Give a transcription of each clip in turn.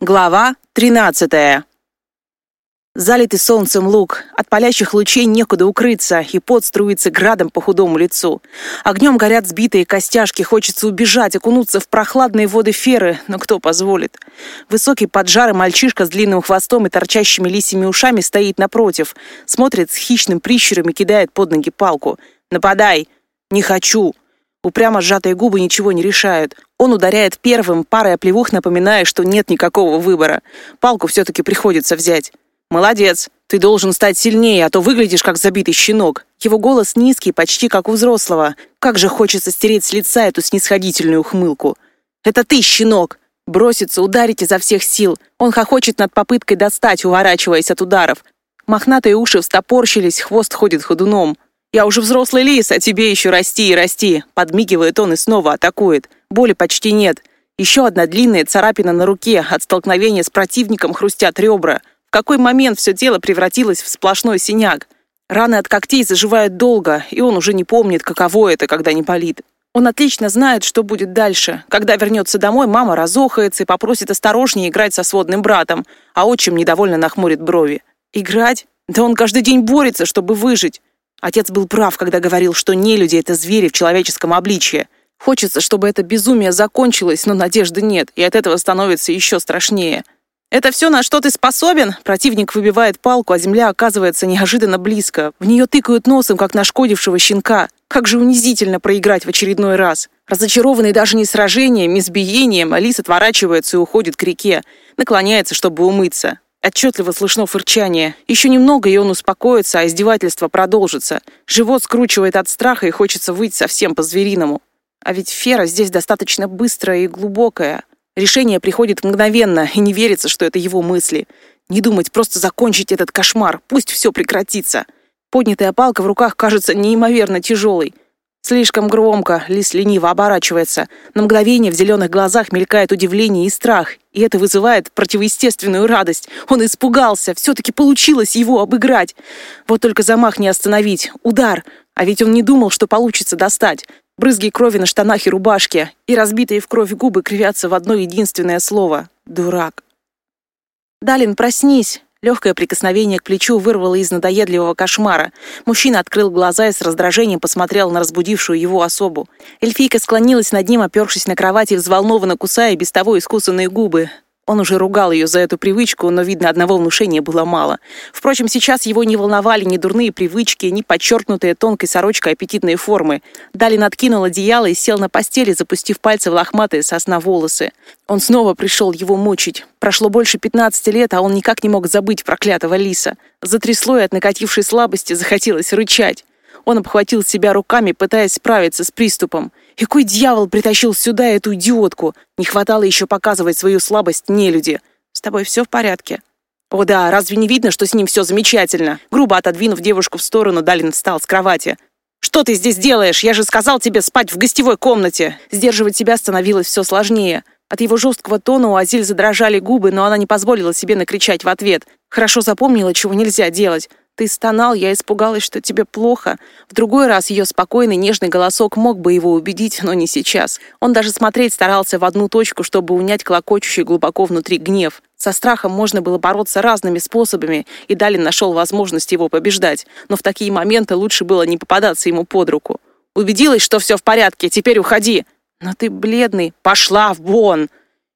Глава 13. Залитый солнцем луг, от палящих лучей некуда укрыться, и пот струится градом по худому лицу. Огнем горят сбитые костяшки, хочется убежать, окунуться в прохладные воды феры, но кто позволит? Высокий поджарый мальчишка с длинным хвостом и торчащими лисими ушами стоит напротив, смотрит с хищным прищуром и кидает под ноги палку. «Нападай!» «Не хочу!» Упрямо сжатые губы ничего не решают. Он ударяет первым, парой оплевух напоминая, что нет никакого выбора. Палку все-таки приходится взять. «Молодец! Ты должен стать сильнее, а то выглядишь как забитый щенок». Его голос низкий, почти как у взрослого. Как же хочется стереть с лица эту снисходительную ухмылку. «Это ты, щенок!» Бросится, ударить изо всех сил. Он хохочет над попыткой достать, уворачиваясь от ударов. Мохнатые уши встопорщились, хвост ходит ходуном. «Я уже взрослый лис, а тебе еще расти и расти!» Подмигивает он и снова атакует. Боли почти нет. Еще одна длинная царапина на руке. От столкновения с противником хрустят ребра. В какой момент все тело превратилось в сплошной синяк? Раны от когтей заживают долго, и он уже не помнит, каково это, когда не болит. Он отлично знает, что будет дальше. Когда вернется домой, мама разохается и попросит осторожнее играть со сводным братом, а отчим недовольно нахмурит брови. Играть? Да он каждый день борется, чтобы выжить. Отец был прав, когда говорил, что не люди — это звери в человеческом обличье. Хочется, чтобы это безумие закончилось, но надежды нет, и от этого становится еще страшнее. «Это все, на что ты способен?» Противник выбивает палку, а земля оказывается неожиданно близко. В нее тыкают носом, как нашкодившего щенка. Как же унизительно проиграть в очередной раз. Разочарованный даже не сражением, избиением, Алис отворачивается и уходит к реке. Наклоняется, чтобы умыться. Отчетливо слышно фырчание. Еще немного, и он успокоится, а издевательство продолжится. Живот скручивает от страха, и хочется выйти совсем по-звериному. А ведь Фера здесь достаточно быстрая и глубокая. Решение приходит мгновенно, и не верится, что это его мысли. Не думать, просто закончить этот кошмар, пусть все прекратится. Поднятая палка в руках кажется неимоверно тяжелой. Слишком громко, лис лениво оборачивается. На мгновение в зеленых глазах мелькает удивление и страх, и это вызывает противоестественную радость. Он испугался, все-таки получилось его обыграть. Вот только замах не остановить, удар. А ведь он не думал, что получится достать. Брызги крови на штанах и рубашке, и разбитые в кровь губы кривятся в одно единственное слово — «дурак». «Далин, проснись!» Легкое прикосновение к плечу вырвало из надоедливого кошмара. Мужчина открыл глаза и с раздражением посмотрел на разбудившую его особу. Эльфийка склонилась над ним, опершись на кровати, взволнованно кусая без того искусанные губы. Он уже ругал ее за эту привычку, но, видно, одного внушения было мало. Впрочем, сейчас его не волновали ни дурные привычки, ни подчеркнутые тонкой сорочкой аппетитные формы. Далин откинул одеяло и сел на постели, запустив пальцы в лохматые сосна волосы. Он снова пришел его мучить. Прошло больше 15 лет, а он никак не мог забыть проклятого лиса. Затрясло и от накатившей слабости захотелось рычать. Он обхватил себя руками, пытаясь справиться с приступом. И кой дьявол притащил сюда эту идиотку? Не хватало еще показывать свою слабость нелюди. С тобой все в порядке? О да, разве не видно, что с ним все замечательно? Грубо отодвинув девушку в сторону, Далин встал с кровати. «Что ты здесь делаешь? Я же сказал тебе спать в гостевой комнате!» Сдерживать себя становилось все сложнее. От его жесткого тона у Азиль задрожали губы, но она не позволила себе накричать в ответ. Хорошо запомнила, чего нельзя делать. Ты стонал, я испугалась, что тебе плохо. В другой раз ее спокойный, нежный голосок мог бы его убедить, но не сейчас. Он даже смотреть старался в одну точку, чтобы унять клокочущий глубоко внутри гнев. Со страхом можно было бороться разными способами, и Далин нашел возможность его побеждать. Но в такие моменты лучше было не попадаться ему под руку. «Убедилась, что все в порядке, теперь уходи!» «Но ты бледный. Пошла вон!»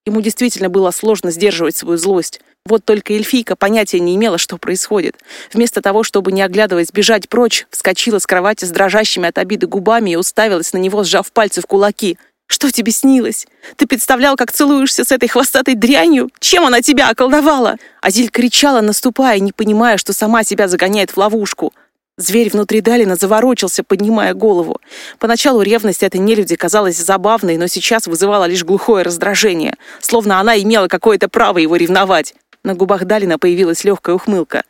Ему действительно было сложно сдерживать свою злость. Вот только эльфийка понятия не имела, что происходит. Вместо того, чтобы, не оглядываясь, бежать прочь, вскочила с кровати с дрожащими от обиды губами и уставилась на него, сжав пальцы в кулаки. «Что тебе снилось? Ты представлял, как целуешься с этой хвостатой дрянью? Чем она тебя околдовала?» Азиль кричала, наступая, не понимая, что сама себя загоняет в ловушку. Зверь внутри Далина заворочился, поднимая голову. Поначалу ревность этой нелюди казалась забавной, но сейчас вызывала лишь глухое раздражение, словно она имела какое-то право его ревновать. На губах Далина появилась легкая ухмылка.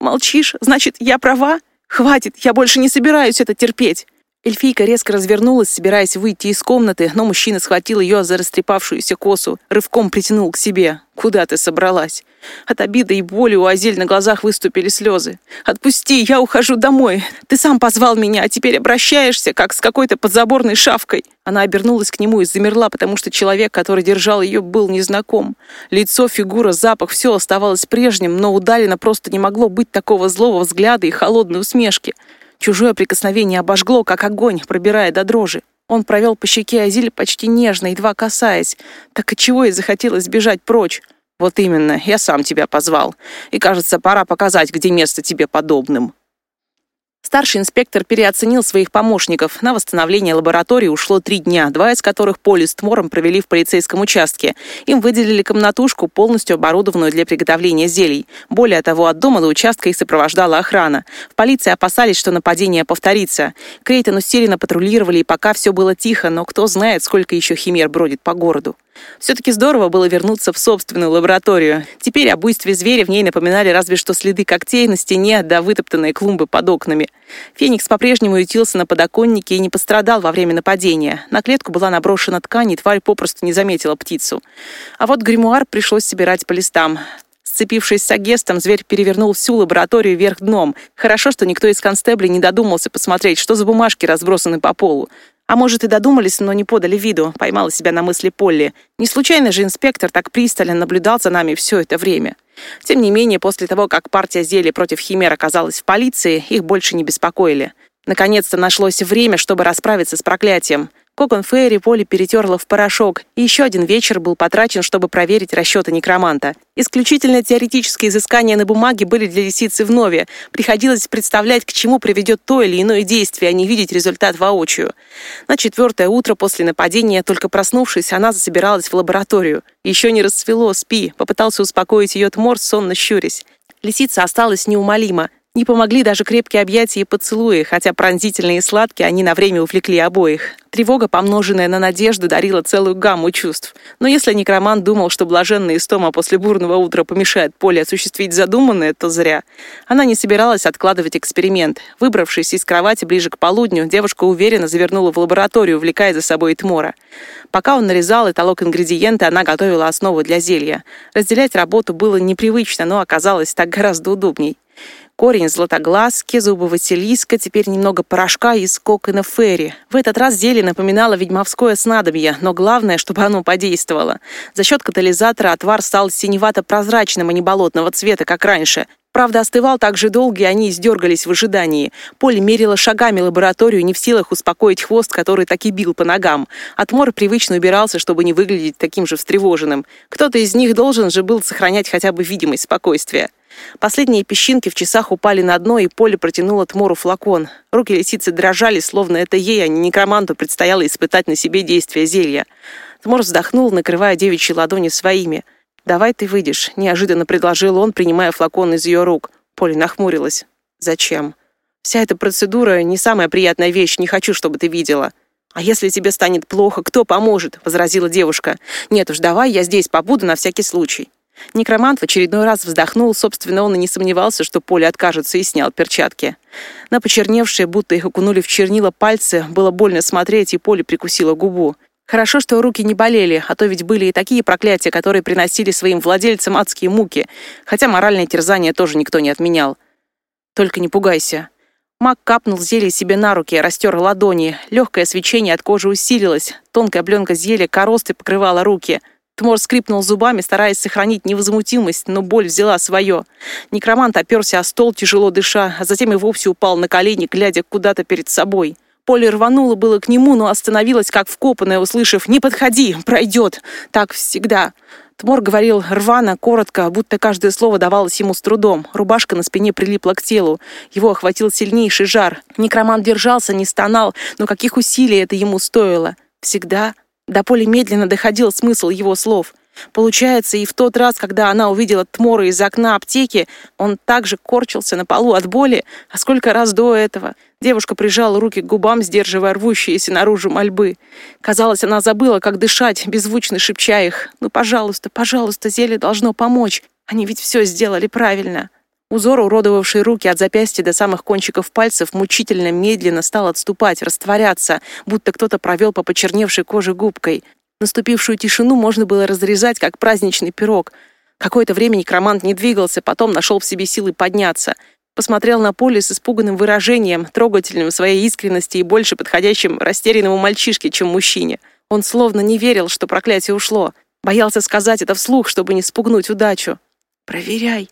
«Молчишь? Значит, я права? Хватит, я больше не собираюсь это терпеть!» Эльфийка резко развернулась, собираясь выйти из комнаты, но мужчина схватил ее за растрепавшуюся косу, рывком притянул к себе. «Куда ты собралась?» От обиды и боли у Азель на глазах выступили слезы. «Отпусти, я ухожу домой. Ты сам позвал меня, а теперь обращаешься, как с какой-то подзаборной шавкой». Она обернулась к нему и замерла, потому что человек, который держал ее, был незнаком. Лицо, фигура, запах — все оставалось прежним, но у Далина просто не могло быть такого злого взгляда и холодной усмешки. Чужое прикосновение обожгло, как огонь, пробирая до дрожи. Он провел по щеке Азиль почти нежно, едва касаясь. Так и чего ей захотелось бежать прочь? Вот именно, я сам тебя позвал. И, кажется, пора показать, где место тебе подобным. Старший инспектор переоценил своих помощников. На восстановление лаборатории ушло три дня, два из которых Поли с Тмором провели в полицейском участке. Им выделили комнатушку, полностью оборудованную для приготовления зелий. Более того, от дома до участка их сопровождала охрана. В полиции опасались, что нападение повторится. Крейтон усиленно патрулировали, и пока все было тихо, но кто знает, сколько еще химер бродит по городу. Все-таки здорово было вернуться в собственную лабораторию. Теперь о буйстве зверя в ней напоминали разве что следы когтей на стене да вытоптанные клумбы под окнами. Феникс по-прежнему ютился на подоконнике и не пострадал во время нападения. На клетку была наброшена ткань, и тварь попросту не заметила птицу. А вот гримуар пришлось собирать по листам. Сцепившись с агестом, зверь перевернул всю лабораторию вверх дном. Хорошо, что никто из констеблей не додумался посмотреть, что за бумажки разбросаны по полу. А может, и додумались, но не подали виду, поймала себя на мысли Полли. Не случайно же инспектор так пристально наблюдал за нами все это время. Тем не менее, после того, как партия зелья против химер оказалась в полиции, их больше не беспокоили. Наконец-то нашлось время, чтобы расправиться с проклятием. Кокон Фейри Поли перетерла в порошок, и еще один вечер был потрачен, чтобы проверить расчеты некроманта. Исключительно теоретические изыскания на бумаге были для лисицы вновь. Приходилось представлять, к чему приведет то или иное действие, а не видеть результат воочию. На четвертое утро после нападения, только проснувшись, она засобиралась в лабораторию. Еще не расцвело, спи, попытался успокоить ее Тмор, сонно щурясь. Лисица осталась неумолима. Не помогли даже крепкие объятия и поцелуи, хотя пронзительные и сладкие они на время увлекли обоих. Тревога, помноженная на надежду, дарила целую гамму чувств. Но если некромант думал, что блаженная истома после бурного утра помешает Поле осуществить задуманное, то зря. Она не собиралась откладывать эксперимент. Выбравшись из кровати ближе к полудню, девушка уверенно завернула в лабораторию, увлекая за собой Тмора. Пока он нарезал и толок ингредиенты, она готовила основу для зелья. Разделять работу было непривычно, но оказалось так гораздо удобней корень златоглазки, зубы Василиска, теперь немного порошка из кокона ферри. В этот раз зелье напоминало ведьмовское снадобье, но главное, чтобы оно подействовало. За счет катализатора отвар стал синевато-прозрачным, а не болотного цвета, как раньше. Правда, остывал так же долго, и они издергались в ожидании. Поле мерила шагами лабораторию, не в силах успокоить хвост, который так и бил по ногам. Отмор привычно убирался, чтобы не выглядеть таким же встревоженным. Кто-то из них должен же был сохранять хотя бы видимость спокойствия. Последние песчинки в часах упали на дно, и Поле протянула Тмору флакон. Руки лисицы дрожали, словно это ей, а не некроманту, предстояло испытать на себе действие зелья. Тмор вздохнул, накрывая девичьи ладони своими. «Давай ты выйдешь», — неожиданно предложил он, принимая флакон из ее рук. Поле нахмурилась. «Зачем? Вся эта процедура не самая приятная вещь, не хочу, чтобы ты видела». «А если тебе станет плохо, кто поможет?» — возразила девушка. «Нет уж, давай я здесь побуду на всякий случай». Некромант в очередной раз вздохнул, собственно, он и не сомневался, что Поле откажется, и снял перчатки. На почерневшие, будто их окунули в чернила пальцы, было больно смотреть, и Поле прикусила губу. Хорошо, что руки не болели, а то ведь были и такие проклятия, которые приносили своим владельцам адские муки, хотя моральное терзание тоже никто не отменял. Только не пугайся. Маг капнул зелье себе на руки, растер ладони. Легкое свечение от кожи усилилось. Тонкая пленка зелья коростой покрывала руки — Тмор скрипнул зубами, стараясь сохранить невозмутимость, но боль взяла свое. Некромант оперся о стол, тяжело дыша, а затем и вовсе упал на колени, глядя куда-то перед собой. Поле рвануло было к нему, но остановилась, как вкопанная, услышав «Не подходи, пройдет!» Так всегда. Тмор говорил рвано, коротко, будто каждое слово давалось ему с трудом. Рубашка на спине прилипла к телу. Его охватил сильнейший жар. Некромант держался, не стонал, но каких усилий это ему стоило. Всегда до Поли медленно доходил смысл его слов. Получается, и в тот раз, когда она увидела Тмора из окна аптеки, он также корчился на полу от боли, а сколько раз до этого. Девушка прижала руки к губам, сдерживая рвущиеся наружу мольбы. Казалось, она забыла, как дышать, беззвучно шепча их. «Ну, пожалуйста, пожалуйста, зелье должно помочь. Они ведь все сделали правильно». Узор, уродовавший руки от запястья до самых кончиков пальцев, мучительно медленно стал отступать, растворяться, будто кто-то провел по почерневшей коже губкой. Наступившую тишину можно было разрезать, как праздничный пирог. Какое-то время некромант не двигался, потом нашел в себе силы подняться. Посмотрел на поле с испуганным выражением, трогательным своей искренности и больше подходящим растерянному мальчишке, чем мужчине. Он словно не верил, что проклятие ушло. Боялся сказать это вслух, чтобы не спугнуть удачу. «Проверяй»,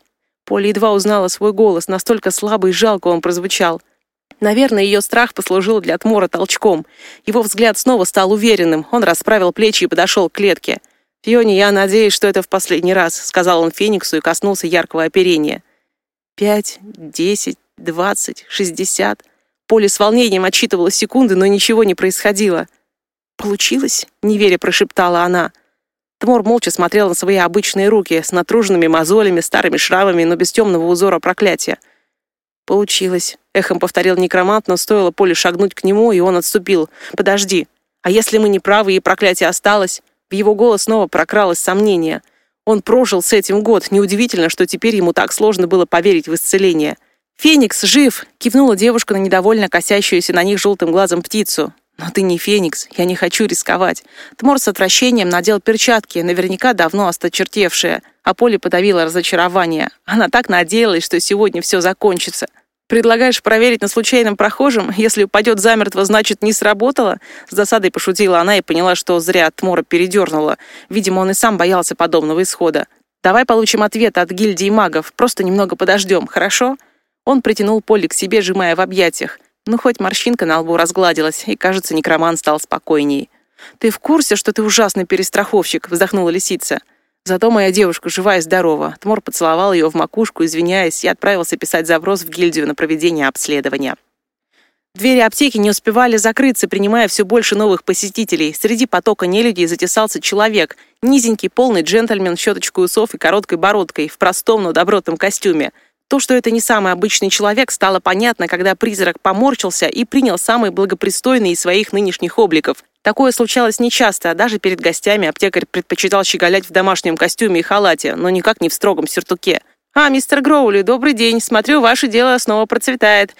Поля едва узнала свой голос, настолько слабый и жалко он прозвучал. Наверное, ее страх послужил для Тмора толчком. Его взгляд снова стал уверенным. Он расправил плечи и подошел к клетке. «Фионе, я надеюсь, что это в последний раз», — сказал он Фениксу и коснулся яркого оперения. «Пять, десять, двадцать, шестьдесят...» Поле с волнением отсчитывала секунды, но ничего не происходило. «Получилось?» — неверя прошептала она. Тмор молча смотрел на свои обычные руки с натруженными мозолями, старыми шрамами, но без темного узора проклятия. «Получилось», — эхом повторил некромант, но стоило Поле шагнуть к нему, и он отступил. «Подожди, а если мы не правы и проклятие осталось?» В его голос снова прокралось сомнение. Он прожил с этим год. Неудивительно, что теперь ему так сложно было поверить в исцеление. «Феникс жив!» — кивнула девушка на недовольно косящуюся на них желтым глазом птицу. «Но ты не Феникс, я не хочу рисковать». Тмор с отвращением надел перчатки, наверняка давно осточертевшие, а Поле подавила разочарование. Она так надеялась, что сегодня все закончится. «Предлагаешь проверить на случайном прохожем? Если упадет замертво, значит, не сработало?» С досадой пошутила она и поняла, что зря Тмора передернула. Видимо, он и сам боялся подобного исхода. «Давай получим ответ от гильдии магов. Просто немного подождем, хорошо?» Он притянул Поле к себе, сжимая в объятиях. Ну, хоть морщинка на лбу разгладилась, и, кажется, некроман стал спокойней. «Ты в курсе, что ты ужасный перестраховщик?» — вздохнула лисица. Зато моя девушка жива и здорова. Тмор поцеловал ее в макушку, извиняясь, и отправился писать запрос в гильдию на проведение обследования. Двери аптеки не успевали закрыться, принимая все больше новых посетителей. Среди потока нелюдей затесался человек. Низенький, полный джентльмен с щеточкой усов и короткой бородкой, в простом, но добротном костюме — то, что это не самый обычный человек, стало понятно, когда призрак поморщился и принял самый благопристойный из своих нынешних обликов. Такое случалось нечасто, а даже перед гостями аптекарь предпочитал щеголять в домашнем костюме и халате, но никак не в строгом сюртуке. «А, мистер Гроули, добрый день. Смотрю, ваше дело снова процветает».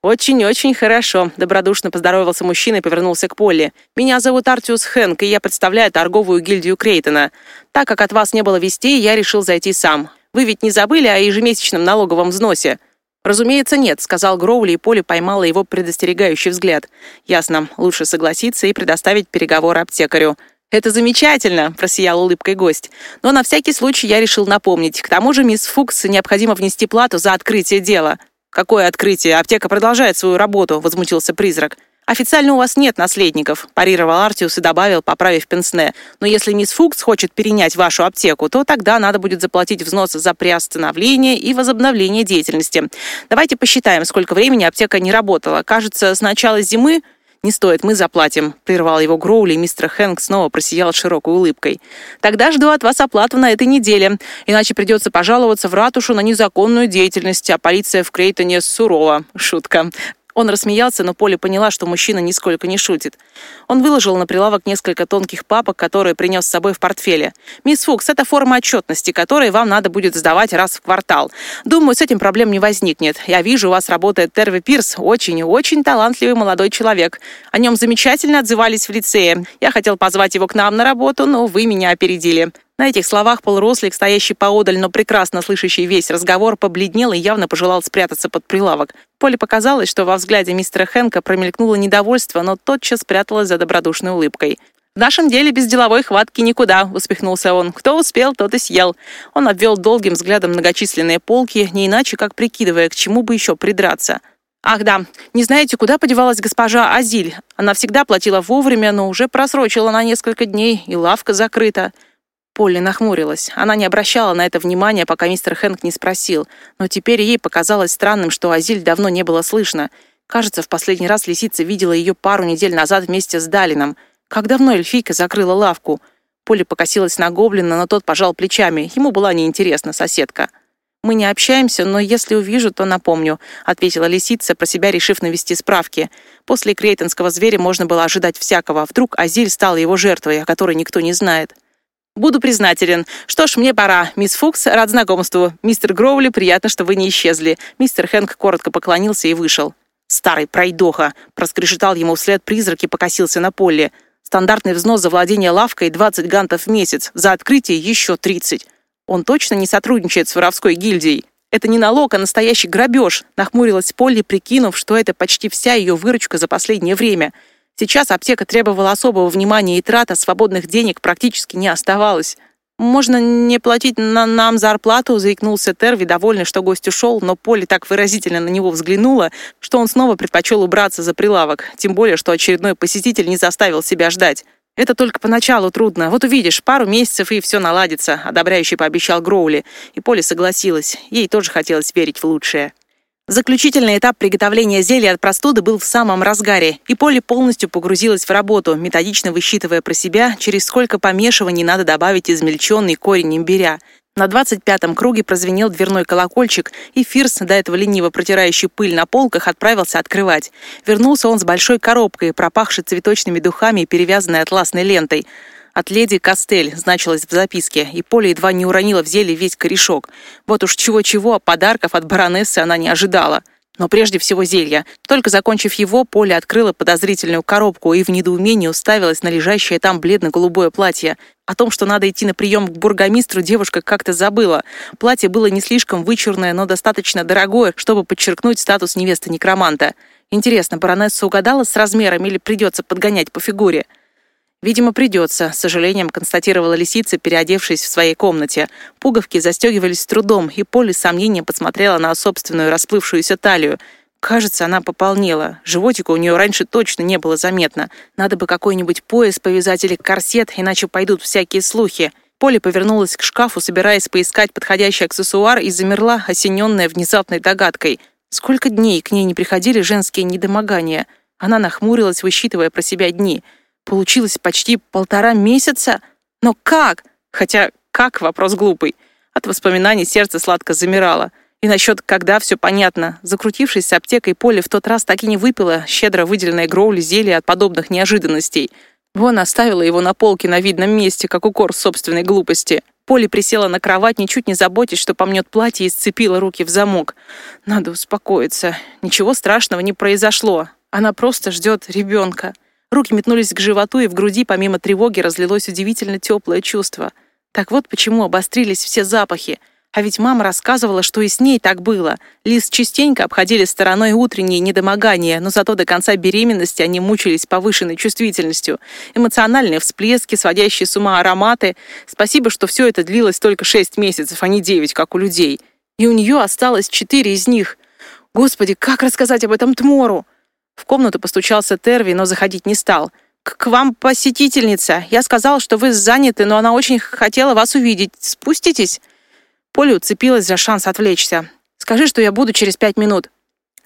«Очень-очень хорошо», — добродушно поздоровался мужчина и повернулся к Полли. «Меня зовут Артиус Хэнк, и я представляю торговую гильдию Крейтона. Так как от вас не было вестей, я решил зайти сам. Вы ведь не забыли о ежемесячном налоговом взносе?» «Разумеется, нет», — сказал Гроули, и Поле поймала его предостерегающий взгляд. «Ясно. Лучше согласиться и предоставить переговоры аптекарю». «Это замечательно!» — просиял улыбкой гость. «Но на всякий случай я решил напомнить. К тому же мисс Фукс необходимо внести плату за открытие дела». «Какое открытие? Аптека продолжает свою работу», — возмутился призрак. «Официально у вас нет наследников», – парировал Артиус и добавил, поправив пенсне. «Но если мисс Фукс хочет перенять вашу аптеку, то тогда надо будет заплатить взнос за приостановление и возобновление деятельности. Давайте посчитаем, сколько времени аптека не работала. Кажется, с начала зимы «Не стоит, мы заплатим», — прервал его Гроули, и мистер Хэнк снова просиял широкой улыбкой. «Тогда жду от вас оплату на этой неделе, иначе придется пожаловаться в ратушу на незаконную деятельность, а полиция в Крейтоне сурова». Шутка. Он рассмеялся, но Поля поняла, что мужчина нисколько не шутит. Он выложил на прилавок несколько тонких папок, которые принес с собой в портфеле. «Мисс Фукс, это форма отчетности, которую вам надо будет сдавать раз в квартал. Думаю, с этим проблем не возникнет. Я вижу, у вас работает Терви Пирс, очень и очень талантливый молодой человек. О нем замечательно отзывались в лицее. Я хотел позвать его к нам на работу, но вы меня опередили. На этих словах полурослик, стоящий поодаль, но прекрасно слышащий весь разговор, побледнел и явно пожелал спрятаться под прилавок. Поле показалось, что во взгляде мистера Хэнка промелькнуло недовольство, но тотчас спряталось за добродушной улыбкой. «В нашем деле без деловой хватки никуда», — усмехнулся он. «Кто успел, тот и съел». Он обвел долгим взглядом многочисленные полки, не иначе как прикидывая, к чему бы еще придраться. «Ах да, не знаете, куда подевалась госпожа Азиль? Она всегда платила вовремя, но уже просрочила на несколько дней, и лавка закрыта». Полли нахмурилась. Она не обращала на это внимания, пока мистер Хэнк не спросил. Но теперь ей показалось странным, что Азиль давно не было слышно. Кажется, в последний раз лисица видела ее пару недель назад вместе с Далином. Как давно эльфийка закрыла лавку? Полли покосилась на гоблина, но тот пожал плечами. Ему была неинтересна соседка. «Мы не общаемся, но если увижу, то напомню», — ответила лисица, про себя решив навести справки. После крейтонского зверя можно было ожидать всякого. Вдруг Азиль стала его жертвой, о которой никто не знает. Буду признателен. Что ж, мне пора. Мисс Фукс, рад знакомству. Мистер Гроули, приятно, что вы не исчезли. Мистер Хэнк коротко поклонился и вышел. Старый пройдоха. Проскрешетал ему вслед призрак и покосился на поле. Стандартный взнос за владение лавкой 20 гантов в месяц. За открытие еще 30. Он точно не сотрудничает с воровской гильдией. Это не налог, а настоящий грабеж, нахмурилась Полли, прикинув, что это почти вся ее выручка за последнее время – Сейчас аптека требовала особого внимания и трата свободных денег практически не оставалось. «Можно не платить на нам зарплату», — заикнулся Терви, довольный, что гость ушел, но Поле так выразительно на него взглянула, что он снова предпочел убраться за прилавок, тем более, что очередной посетитель не заставил себя ждать. «Это только поначалу трудно. Вот увидишь, пару месяцев и все наладится», — одобряющий пообещал Гроули. И Поле согласилась. Ей тоже хотелось верить в лучшее. Заключительный этап приготовления зелья от простуды был в самом разгаре, и Поле полностью погрузилась в работу, методично высчитывая про себя, через сколько помешиваний надо добавить измельченный корень имбиря. На 25-м круге прозвенел дверной колокольчик, и Фирс, до этого лениво протирающий пыль на полках, отправился открывать. Вернулся он с большой коробкой, пропахшей цветочными духами и перевязанной атласной лентой. От леди Костель значилось в записке, и Поля едва не уронила в зелье весь корешок. Вот уж чего-чего, а подарков от баронессы она не ожидала. Но прежде всего зелья. Только закончив его, Поля открыла подозрительную коробку и в недоумении уставилась на лежащее там бледно-голубое платье. О том, что надо идти на прием к бургомистру, девушка как-то забыла. Платье было не слишком вычурное, но достаточно дорогое, чтобы подчеркнуть статус невесты некроманта. Интересно, баронесса угадала с размером или придется подгонять по фигуре? «Видимо, придется», — с сожалением констатировала лисица, переодевшись в своей комнате. Пуговки застегивались с трудом, и Поле с сомнением посмотрела на собственную расплывшуюся талию. Кажется, она пополнела. Животика у нее раньше точно не было заметно. Надо бы какой-нибудь пояс повязать или корсет, иначе пойдут всякие слухи. Поле повернулась к шкафу, собираясь поискать подходящий аксессуар, и замерла, осененная внезапной догадкой. Сколько дней к ней не приходили женские недомогания? Она нахмурилась, высчитывая про себя дни — Получилось почти полтора месяца? Но как? Хотя как — вопрос глупый. От воспоминаний сердце сладко замирало. И насчет «когда» все понятно. Закрутившись с аптекой, Поле в тот раз так и не выпила щедро выделенное Гроули зелье от подобных неожиданностей. Вон оставила его на полке на видном месте, как укор собственной глупости. Поле присела на кровать, ничуть не заботясь, что помнет платье и сцепила руки в замок. Надо успокоиться. Ничего страшного не произошло. Она просто ждет ребенка. Руки метнулись к животу, и в груди помимо тревоги разлилось удивительно теплое чувство. Так вот почему обострились все запахи. А ведь мама рассказывала, что и с ней так было. Лис частенько обходили стороной утренние недомогания, но зато до конца беременности они мучились повышенной чувствительностью. Эмоциональные всплески, сводящие с ума ароматы. Спасибо, что все это длилось только шесть месяцев, а не девять, как у людей. И у нее осталось четыре из них. Господи, как рассказать об этом Тмору? В комнату постучался Терви, но заходить не стал. «К вам посетительница. Я сказал, что вы заняты, но она очень хотела вас увидеть. Спуститесь?» Поля уцепилась за шанс отвлечься. «Скажи, что я буду через пять минут».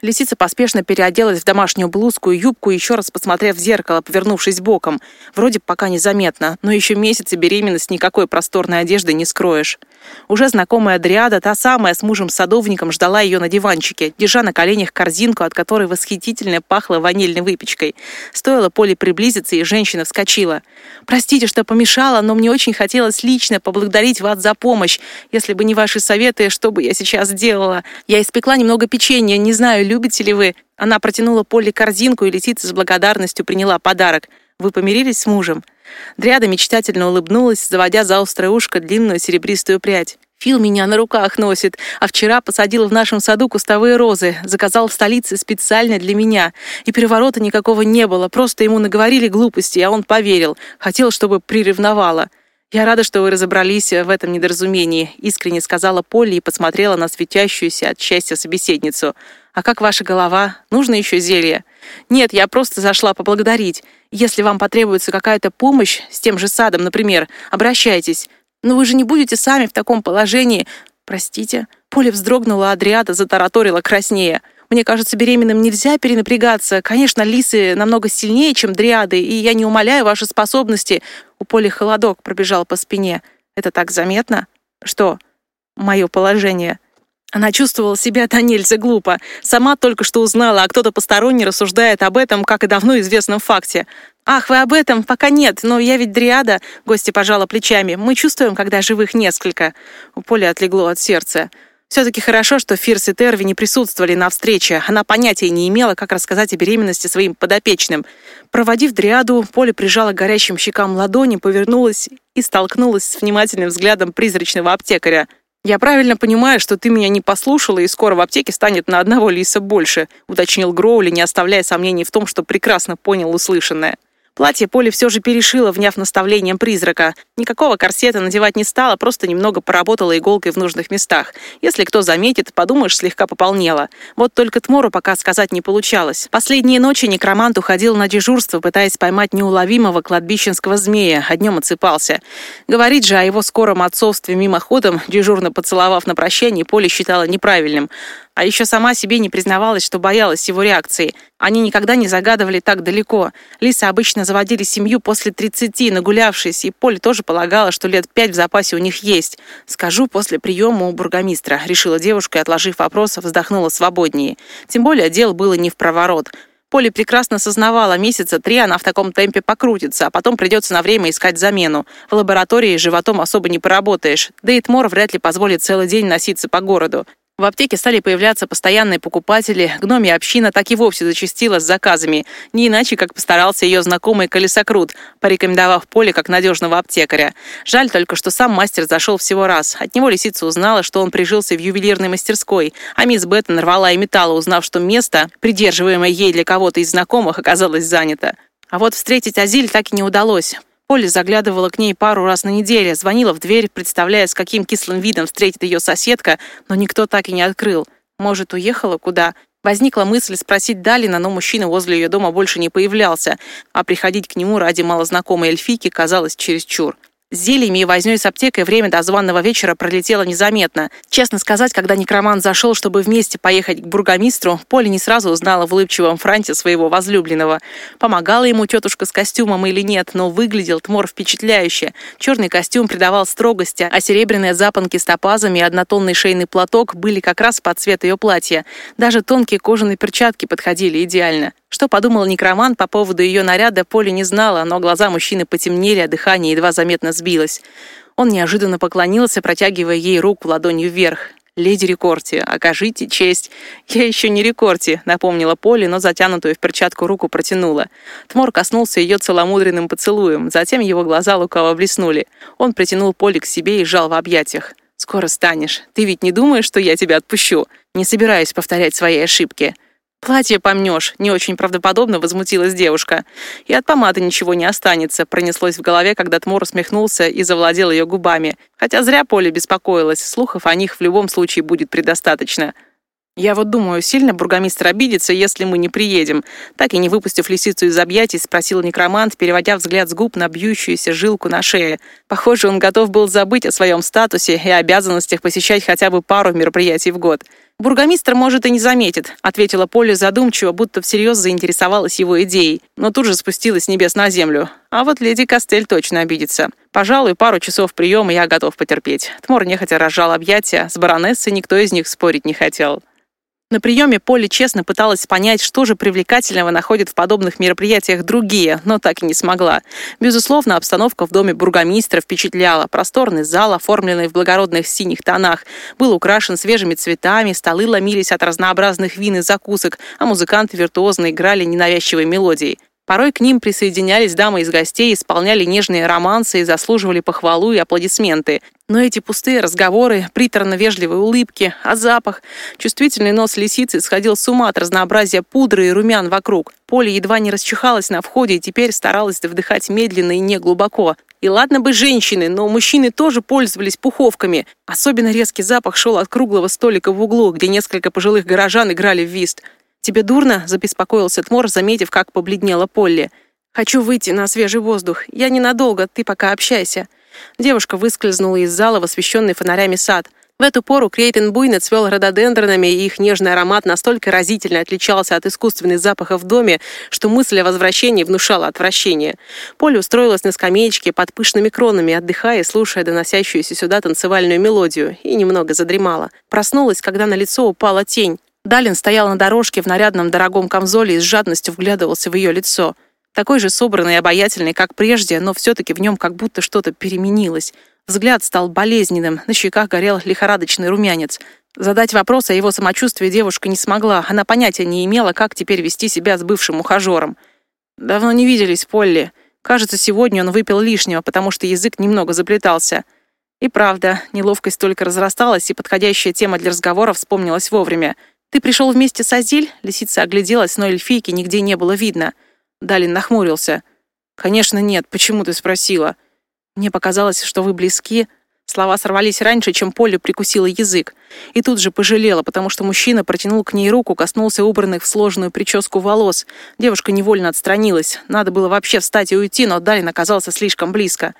Лисица поспешно переоделась в домашнюю блузку и юбку, еще раз посмотрев в зеркало, повернувшись боком. Вроде пока незаметно, но еще месяц и беременность никакой просторной одежды не скроешь. Уже знакомая Дриада, та самая с мужем-садовником, ждала ее на диванчике, держа на коленях корзинку, от которой восхитительно пахло ванильной выпечкой. Стоило Поле приблизиться, и женщина вскочила. «Простите, что помешала, но мне очень хотелось лично поблагодарить вас за помощь. Если бы не ваши советы, что бы я сейчас делала? Я испекла немного печенья, не знаю, любите ли вы?» Она протянула Поле корзинку, и летица с благодарностью приняла подарок. «Вы помирились с мужем?» Дриада мечтательно улыбнулась, заводя за острое ушко длинную серебристую прядь. Фил меня на руках носит, а вчера посадил в нашем саду кустовые розы, заказал в столице специально для меня. И переворота никакого не было, просто ему наговорили глупости, а он поверил. Хотел, чтобы приревновала. «Я рада, что вы разобрались в этом недоразумении», — искренне сказала Полли и посмотрела на светящуюся от счастья собеседницу. «А как ваша голова? Нужно еще зелье?» «Нет, я просто зашла поблагодарить. Если вам потребуется какая-то помощь с тем же садом, например, обращайтесь. Но вы же не будете сами в таком положении. Простите. Поля вздрогнула, Адриада затараторила краснее. Мне кажется, беременным нельзя перенапрягаться. Конечно, лисы намного сильнее, чем дриады, и я не умоляю ваши способности. У Поли холодок пробежал по спине. Это так заметно? Что? Мое положение. Она чувствовала себя до нельзя глупо. Сама только что узнала, а кто-то посторонний рассуждает об этом, как и давно известном факте. «Ах, вы об этом? Пока нет, но я ведь дриада», — гостья пожала плечами. «Мы чувствуем, когда живых несколько». У Поли отлегло от сердца. Все-таки хорошо, что Фирс и Терви не присутствовали на встрече. Она понятия не имела, как рассказать о беременности своим подопечным. Проводив дриаду, Поле прижала горящим щекам ладони, повернулась и столкнулась с внимательным взглядом призрачного аптекаря. «Я правильно понимаю, что ты меня не послушала, и скоро в аптеке станет на одного лиса больше», уточнил Гроули, не оставляя сомнений в том, что прекрасно понял услышанное. Платье Поли все же перешила, вняв наставлением призрака. Никакого корсета надевать не стала, просто немного поработала иголкой в нужных местах. Если кто заметит, подумаешь, слегка пополнела. Вот только Тмору пока сказать не получалось. Последние ночи некромант уходил на дежурство, пытаясь поймать неуловимого кладбищенского змея, а днем отсыпался. Говорить же о его скором отцовстве мимоходом, дежурно поцеловав на прощание, Поле считала неправильным. А еще сама себе не признавалась, что боялась его реакции. Они никогда не загадывали так далеко. Лисы обычно заводили семью после 30, нагулявшись, и Поле тоже полагала, что лет пять в запасе у них есть. «Скажу после приема у бургомистра», — решила девушка и, отложив вопрос, вздохнула свободнее. Тем более дело было не в проворот. Поле прекрасно сознавала, месяца три она в таком темпе покрутится, а потом придется на время искать замену. В лаборатории животом особо не поработаешь, да и Тмор вряд ли позволит целый день носиться по городу. В аптеке стали появляться постоянные покупатели, гномия община так и вовсе зачастила с заказами, не иначе, как постарался ее знакомый Колесокрут, порекомендовав Поле как надежного аптекаря. Жаль только, что сам мастер зашел всего раз. От него лисица узнала, что он прижился в ювелирной мастерской, а мисс Беттон рвала и металла, узнав, что место, придерживаемое ей для кого-то из знакомых, оказалось занято. А вот встретить Азиль так и не удалось. Оля заглядывала к ней пару раз на неделю, звонила в дверь, представляя, с каким кислым видом встретит ее соседка, но никто так и не открыл. Может, уехала куда? Возникла мысль спросить Далина, но мужчина возле ее дома больше не появлялся, а приходить к нему ради малознакомой эльфийки казалось чересчур. С зельями и вознёй с аптекой время до званного вечера пролетело незаметно. Честно сказать, когда некромант зашел, чтобы вместе поехать к бургомистру, Поля не сразу узнала в улыбчивом франте своего возлюбленного. Помогала ему тетушка с костюмом или нет, но выглядел Тмор впечатляюще. Черный костюм придавал строгости, а серебряные запонки с топазами и однотонный шейный платок были как раз под цвет ее платья. Даже тонкие кожаные перчатки подходили идеально. Что подумал некромант по поводу ее наряда, Поля не знала, но глаза мужчины потемнели, а дыхание едва заметно сбилось. Он неожиданно поклонился, протягивая ей руку ладонью вверх. «Леди Рекорти, окажите честь». «Я еще не Рекорти», — напомнила Поле, но затянутую в перчатку руку протянула. Тмор коснулся ее целомудренным поцелуем, затем его глаза лукаво блеснули. Он притянул Поле к себе и сжал в объятиях. «Скоро станешь. Ты ведь не думаешь, что я тебя отпущу? Не собираюсь повторять свои ошибки». «Платье помнешь», — не очень правдоподобно возмутилась девушка. «И от помады ничего не останется», — пронеслось в голове, когда Тмор усмехнулся и завладел ее губами. Хотя зря Поле беспокоилась, слухов о них в любом случае будет предостаточно. «Я вот думаю, сильно бургомистр обидится, если мы не приедем?» Так и не выпустив лисицу из объятий, спросил некромант, переводя взгляд с губ на бьющуюся жилку на шее. Похоже, он готов был забыть о своем статусе и обязанностях посещать хотя бы пару мероприятий в год. «Бургомистр, может, и не заметит», — ответила Поля задумчиво, будто всерьез заинтересовалась его идеей, но тут же спустилась с небес на землю. А вот леди Костель точно обидится. Пожалуй, пару часов приема я готов потерпеть. Тмор нехотя разжал объятия, с баронессой никто из них спорить не хотел. На приеме Поле честно пыталась понять, что же привлекательного находят в подобных мероприятиях другие, но так и не смогла. Безусловно, обстановка в доме бургомистра впечатляла. Просторный зал, оформленный в благородных синих тонах, был украшен свежими цветами, столы ломились от разнообразных вин и закусок, а музыканты виртуозно играли ненавязчивой мелодией. Порой к ним присоединялись дамы из гостей, исполняли нежные романсы и заслуживали похвалу и аплодисменты. Но эти пустые разговоры, приторно-вежливые улыбки, а запах... Чувствительный нос лисицы сходил с ума от разнообразия пудры и румян вокруг. Поле едва не расчихалась на входе и теперь старалась вдыхать медленно и не глубоко. И ладно бы женщины, но мужчины тоже пользовались пуховками. Особенно резкий запах шел от круглого столика в углу, где несколько пожилых горожан играли в вист. «Тебе дурно?» — забеспокоился Тмор, заметив, как побледнела Полли. «Хочу выйти на свежий воздух. Я ненадолго, ты пока общайся». Девушка выскользнула из зала в освещенный фонарями сад. В эту пору Крейтен буйно цвел рододендронами, и их нежный аромат настолько разительно отличался от искусственных запахов в доме, что мысль о возвращении внушала отвращение. Поля устроилась на скамеечке под пышными кронами, отдыхая, слушая доносящуюся сюда танцевальную мелодию, и немного задремала. Проснулась, когда на лицо упала тень. Далин стоял на дорожке в нарядном дорогом камзоле и с жадностью вглядывался в ее лицо. Такой же собранный и обаятельный, как прежде, но все-таки в нем как будто что-то переменилось. Взгляд стал болезненным, на щеках горел лихорадочный румянец. Задать вопрос о его самочувствии девушка не смогла. Она понятия не имела, как теперь вести себя с бывшим ухажером. «Давно не виделись, Полли. Кажется, сегодня он выпил лишнего, потому что язык немного заплетался». И правда, неловкость только разрасталась, и подходящая тема для разговора вспомнилась вовремя. «Ты пришел вместе с Азиль?» Лисица огляделась, но эльфийки нигде не было видно. Далин нахмурился. «Конечно нет. Почему ты спросила?» Мне показалось, что вы близки. Слова сорвались раньше, чем Поле прикусила язык. И тут же пожалела, потому что мужчина протянул к ней руку, коснулся убранных в сложную прическу волос. Девушка невольно отстранилась. Надо было вообще встать и уйти, но Далин оказался слишком близко.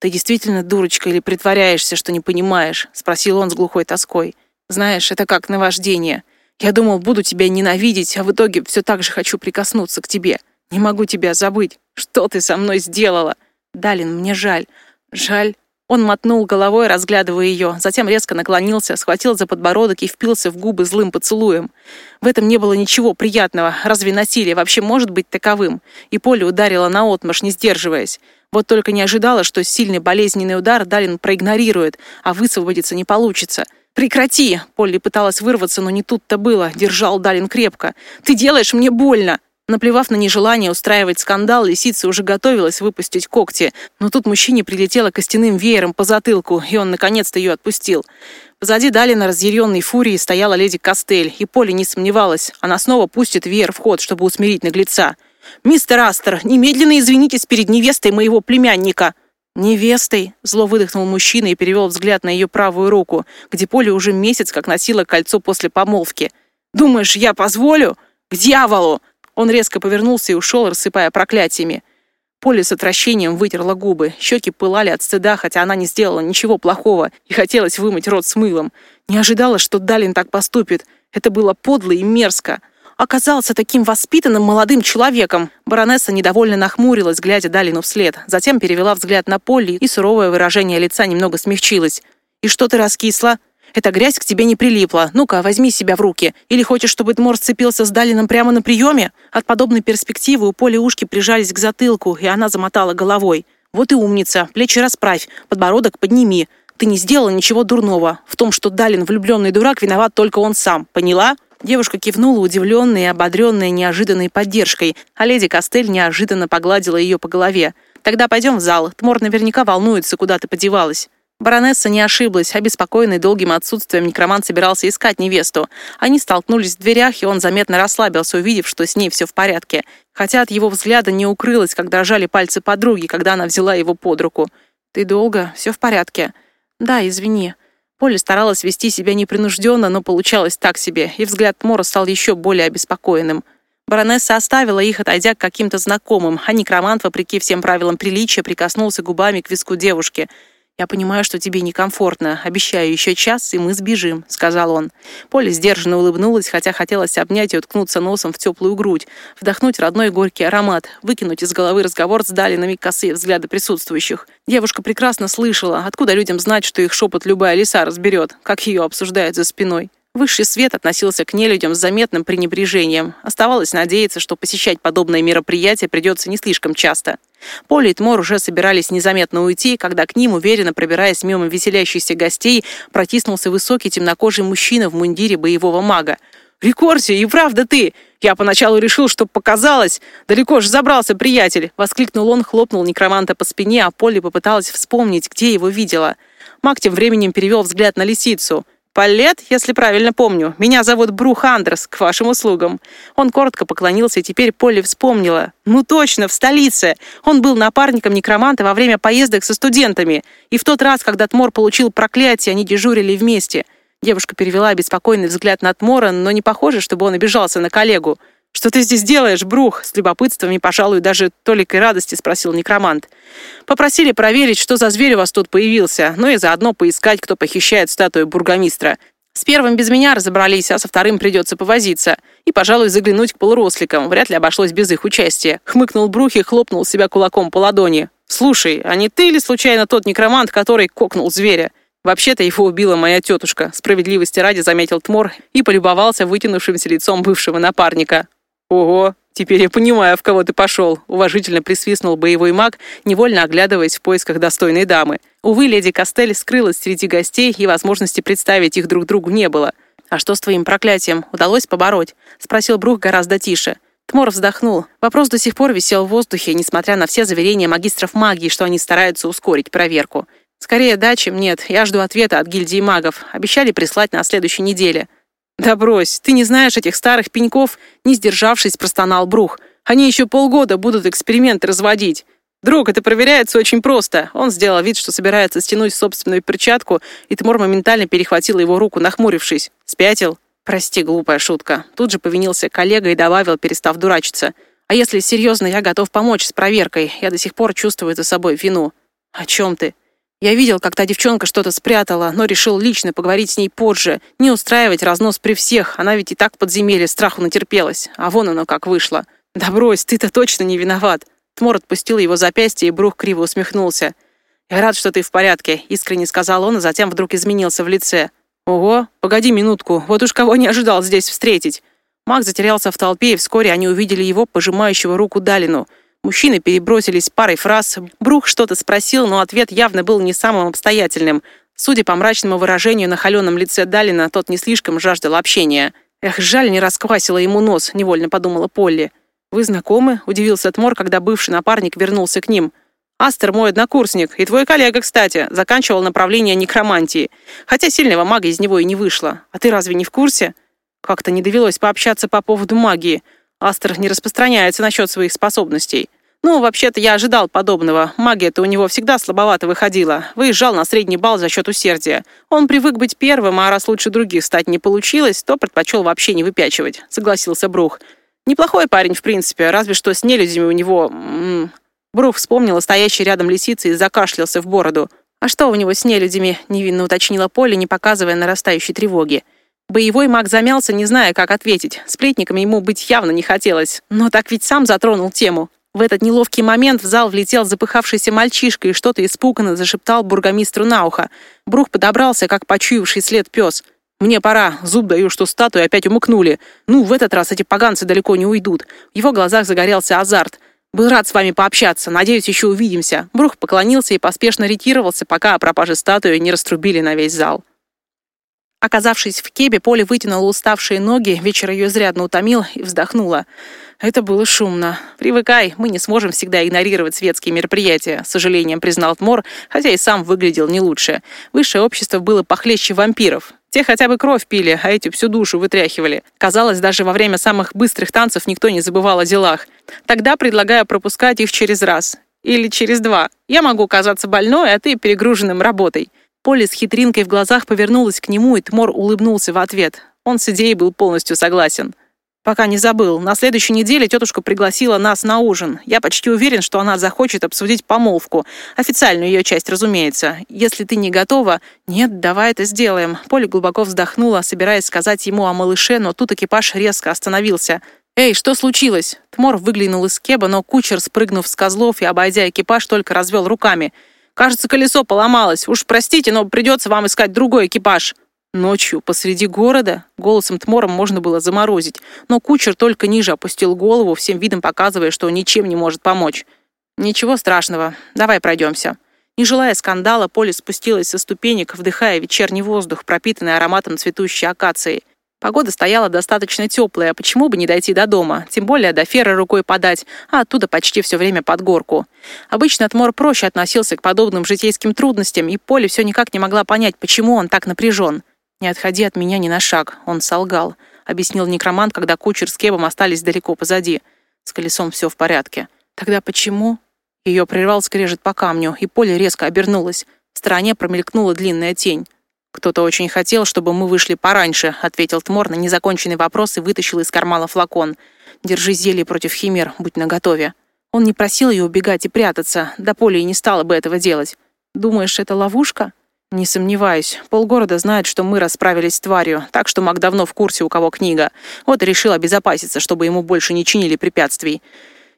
«Ты действительно дурочка или притворяешься, что не понимаешь?» — спросил он с глухой тоской. «Знаешь, это как наваждение. Я думал, буду тебя ненавидеть, а в итоге все так же хочу прикоснуться к тебе. Не могу тебя забыть. Что ты со мной сделала?» «Далин, мне жаль. Жаль». Он мотнул головой, разглядывая ее, затем резко наклонился, схватил за подбородок и впился в губы злым поцелуем. В этом не было ничего приятного. Разве насилие вообще может быть таковым? И Поле ударила наотмашь, не сдерживаясь. Вот только не ожидала, что сильный болезненный удар Далин проигнорирует, а высвободиться не получится. «Прекрати!» Полли пыталась вырваться, но не тут-то было. Держал Далин крепко. «Ты делаешь мне больно!» Наплевав на нежелание устраивать скандал, лисица уже готовилась выпустить когти, но тут мужчине прилетело костяным веером по затылку, и он наконец-то ее отпустил. Позади Далина разъяренной фурии стояла леди Костель, и Поле не сомневалась, она снова пустит веер в ход, чтобы усмирить наглеца. «Мистер Астер, немедленно извинитесь перед невестой моего племянника!» «Невестой?» — зло выдохнул мужчина и перевел взгляд на ее правую руку, где Поле уже месяц как носила кольцо после помолвки. «Думаешь, я позволю? К дьяволу!» Он резко повернулся и ушел, рассыпая проклятиями. Поле с отвращением вытерла губы. Щеки пылали от стыда, хотя она не сделала ничего плохого, и хотелось вымыть рот с мылом. Не ожидала, что Далин так поступит. Это было подло и мерзко. Оказался таким воспитанным молодым человеком. Баронесса недовольно нахмурилась, глядя Далину вслед. Затем перевела взгляд на Полли, и суровое выражение лица немного смягчилось. «И что ты раскисла?» Эта грязь к тебе не прилипла. Ну-ка, возьми себя в руки. Или хочешь, чтобы Эдмор сцепился с Далином прямо на приеме?» От подобной перспективы у Поли ушки прижались к затылку, и она замотала головой. «Вот и умница. Плечи расправь, подбородок подними. Ты не сделала ничего дурного. В том, что Далин влюбленный дурак, виноват только он сам. Поняла?» Девушка кивнула, удивленная и ободренная неожиданной поддержкой, а леди Костель неожиданно погладила ее по голове. «Тогда пойдем в зал. Тмор наверняка волнуется, куда ты подевалась». Баронесса не ошиблась, обеспокоенный долгим отсутствием некромант собирался искать невесту. Они столкнулись в дверях, и он заметно расслабился, увидев, что с ней все в порядке. Хотя от его взгляда не укрылось, как дрожали пальцы подруги, когда она взяла его под руку. «Ты долго? Все в порядке?» «Да, извини». Поля старалась вести себя непринужденно, но получалось так себе, и взгляд Мора стал еще более обеспокоенным. Баронесса оставила их, отойдя к каким-то знакомым, а некромант, вопреки всем правилам приличия, прикоснулся губами к виску девушки — «Я понимаю, что тебе некомфортно. Обещаю еще час, и мы сбежим», — сказал он. Поля сдержанно улыбнулась, хотя хотелось обнять и уткнуться носом в теплую грудь, вдохнуть родной горький аромат, выкинуть из головы разговор с Далинами косые взгляды присутствующих. Девушка прекрасно слышала, откуда людям знать, что их шепот любая лиса разберет, как ее обсуждают за спиной. Высший свет относился к нелюдям с заметным пренебрежением. Оставалось надеяться, что посещать подобные мероприятия придется не слишком часто. Поле и Тмор уже собирались незаметно уйти, когда к ним, уверенно пробираясь мимо веселящихся гостей, протиснулся высокий темнокожий мужчина в мундире боевого мага. «Рекорсия, и правда ты! Я поначалу решил, что показалось! Далеко же забрался, приятель!» Воскликнул он, хлопнул некроманта по спине, а Поле попыталась вспомнить, где его видела. Маг тем временем перевел взгляд на лисицу. «Палет, если правильно помню. Меня зовут Брух Андерс, к вашим услугам». Он коротко поклонился, и теперь Полли вспомнила. «Ну точно, в столице. Он был напарником некроманта во время поездок со студентами. И в тот раз, когда Тмор получил проклятие, они дежурили вместе». Девушка перевела обеспокоенный взгляд на Тмора, но не похоже, чтобы он обижался на коллегу. «Что ты здесь делаешь, Брух?» С любопытством и, пожалуй, даже толикой радости спросил некромант. «Попросили проверить, что за зверь у вас тут появился, ну и заодно поискать, кто похищает статую бургомистра. С первым без меня разобрались, а со вторым придется повозиться. И, пожалуй, заглянуть к полуросликам. Вряд ли обошлось без их участия». Хмыкнул Брух и хлопнул себя кулаком по ладони. «Слушай, а не ты ли случайно тот некромант, который кокнул зверя?» Вообще-то его убила моя тетушка, справедливости ради заметил Тмор и полюбовался вытянувшимся лицом бывшего напарника. Ого, «Теперь я понимаю, в кого ты пошел», — уважительно присвистнул боевой маг, невольно оглядываясь в поисках достойной дамы. Увы, леди Костель скрылась среди гостей, и возможности представить их друг другу не было. «А что с твоим проклятием? Удалось побороть?» — спросил Брух гораздо тише. Тмор вздохнул. Вопрос до сих пор висел в воздухе, несмотря на все заверения магистров магии, что они стараются ускорить проверку. «Скорее да, чем нет. Я жду ответа от гильдии магов. Обещали прислать на следующей неделе». «Да брось, ты не знаешь этих старых пеньков?» Не сдержавшись, простонал Брух. «Они еще полгода будут эксперименты разводить. Друг, это проверяется очень просто». Он сделал вид, что собирается стянуть собственную перчатку, и Тимур моментально перехватил его руку, нахмурившись. «Спятил?» «Прости, глупая шутка». Тут же повинился коллега и добавил, перестав дурачиться. «А если серьезно, я готов помочь с проверкой. Я до сих пор чувствую за собой вину». «О чем ты?» Я видел, как та девчонка что-то спрятала, но решил лично поговорить с ней позже, не устраивать разнос при всех. Она ведь и так в подземелье страху натерпелась. А вон оно как вышло. Да брось, ты-то точно не виноват. Тмор отпустил его запястье, и Брух криво усмехнулся. «Я рад, что ты в порядке», — искренне сказал он, а затем вдруг изменился в лице. «Ого, погоди минутку, вот уж кого не ожидал здесь встретить». Маг затерялся в толпе, и вскоре они увидели его, пожимающего руку Далину — Мужчины перебросились парой фраз. Брух что-то спросил, но ответ явно был не самым обстоятельным. Судя по мрачному выражению на холеном лице Далина, тот не слишком жаждал общения. «Эх, жаль, не расквасила ему нос», — невольно подумала Полли. «Вы знакомы?» — удивился Тмор, когда бывший напарник вернулся к ним. «Астер мой однокурсник, и твой коллега, кстати, заканчивал направление некромантии. Хотя сильного мага из него и не вышло. А ты разве не в курсе?» «Как-то не довелось пообщаться по поводу магии. Астер не распространяется насчет своих способностей. Ну, вообще-то я ожидал подобного. Магия-то у него всегда слабовато выходила. Выезжал на средний балл за счет усердия. Он привык быть первым, а раз лучше других стать не получилось, то предпочел вообще не выпячивать, согласился Брух. Неплохой парень, в принципе, разве что с нелюдями у него... М -м. Брух вспомнил стоящей рядом лисицы и закашлялся в бороду. «А что у него с нелюдями?» — невинно уточнила Поле, не показывая нарастающей тревоги. Боевой маг замялся, не зная, как ответить. Сплетником ему быть явно не хотелось. Но так ведь сам затронул тему. В этот неловкий момент в зал влетел запыхавшийся мальчишка и что-то испуганно зашептал бургомистру на ухо. Брух подобрался, как почуявший след пес. «Мне пора. Зуб даю, что статуи опять умыкнули. Ну, в этот раз эти поганцы далеко не уйдут». В его глазах загорелся азарт. «Был рад с вами пообщаться. Надеюсь, еще увидимся». Брух поклонился и поспешно ретировался, пока о пропаже статуи не раструбили на весь зал. Оказавшись в кебе, Поле вытянула уставшие ноги, вечер ее изрядно утомил и вздохнула. Это было шумно. «Привыкай, мы не сможем всегда игнорировать светские мероприятия», с сожалением признал Тмор, хотя и сам выглядел не лучше. Высшее общество было похлеще вампиров. Те хотя бы кровь пили, а эти всю душу вытряхивали. Казалось, даже во время самых быстрых танцев никто не забывал о делах. Тогда предлагаю пропускать их через раз. Или через два. Я могу казаться больной, а ты перегруженным работой. Полли с хитринкой в глазах повернулась к нему, и Тмор улыбнулся в ответ. Он с идеей был полностью согласен. «Пока не забыл. На следующей неделе тетушка пригласила нас на ужин. Я почти уверен, что она захочет обсудить помолвку. Официальную ее часть, разумеется. Если ты не готова...» «Нет, давай это сделаем». Поля глубоко вздохнула, собираясь сказать ему о малыше, но тут экипаж резко остановился. «Эй, что случилось?» Тмор выглянул из кеба, но кучер, спрыгнув с козлов и обойдя экипаж, только развел руками – Кажется, колесо поломалось. Уж простите, но придется вам искать другой экипаж». Ночью, посреди города, голосом Тмором можно было заморозить, но кучер только ниже опустил голову, всем видом показывая, что ничем не может помочь. «Ничего страшного. Давай пройдемся». Не желая скандала, Поле спустилась со ступенек, вдыхая вечерний воздух, пропитанный ароматом цветущей акации. Погода стояла достаточно теплая, почему бы не дойти до дома, тем более до феры рукой подать, а оттуда почти все время под горку. Обычно Тмор проще относился к подобным житейским трудностям, и Поле все никак не могла понять, почему он так напряжен. «Не отходи от меня ни на шаг», — он солгал, — объяснил некромант, когда кучер с Кебом остались далеко позади. С колесом все в порядке. «Тогда почему?» Ее прервал скрежет по камню, и Поле резко обернулась. В стороне промелькнула длинная тень. «Кто-то очень хотел, чтобы мы вышли пораньше», — ответил Тмор на незаконченный вопрос и вытащил из кармана флакон. «Держи зелье против химер, будь наготове». Он не просил ее убегать и прятаться, да Поля и не стала бы этого делать. «Думаешь, это ловушка?» «Не сомневаюсь. Полгорода знает, что мы расправились с тварью, так что маг давно в курсе, у кого книга. Вот и решил обезопаситься, чтобы ему больше не чинили препятствий.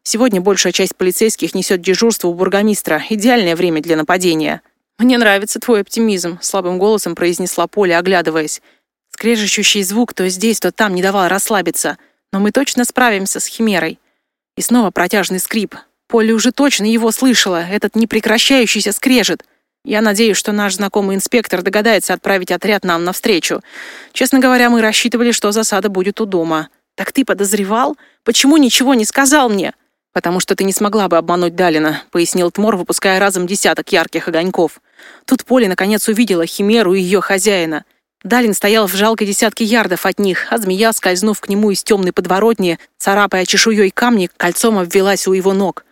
Сегодня большая часть полицейских несет дежурство у бургомистра. Идеальное время для нападения». «Мне нравится твой оптимизм», — слабым голосом произнесла Поля, оглядываясь. Скрежещущий звук то здесь, то там не давал расслабиться. «Но мы точно справимся с Химерой». И снова протяжный скрип. Полли уже точно его слышала, этот непрекращающийся скрежет. Я надеюсь, что наш знакомый инспектор догадается отправить отряд нам навстречу. Честно говоря, мы рассчитывали, что засада будет у дома. Так ты подозревал? Почему ничего не сказал мне? Потому что ты не смогла бы обмануть Далина, пояснил Тмор, выпуская разом десяток ярких огоньков. Тут Поле наконец увидела Химеру и ее хозяина. Далин стоял в жалкой десятке ярдов от них, а змея, скользнув к нему из темной подворотни, царапая чешуей камни, кольцом обвелась у его ног.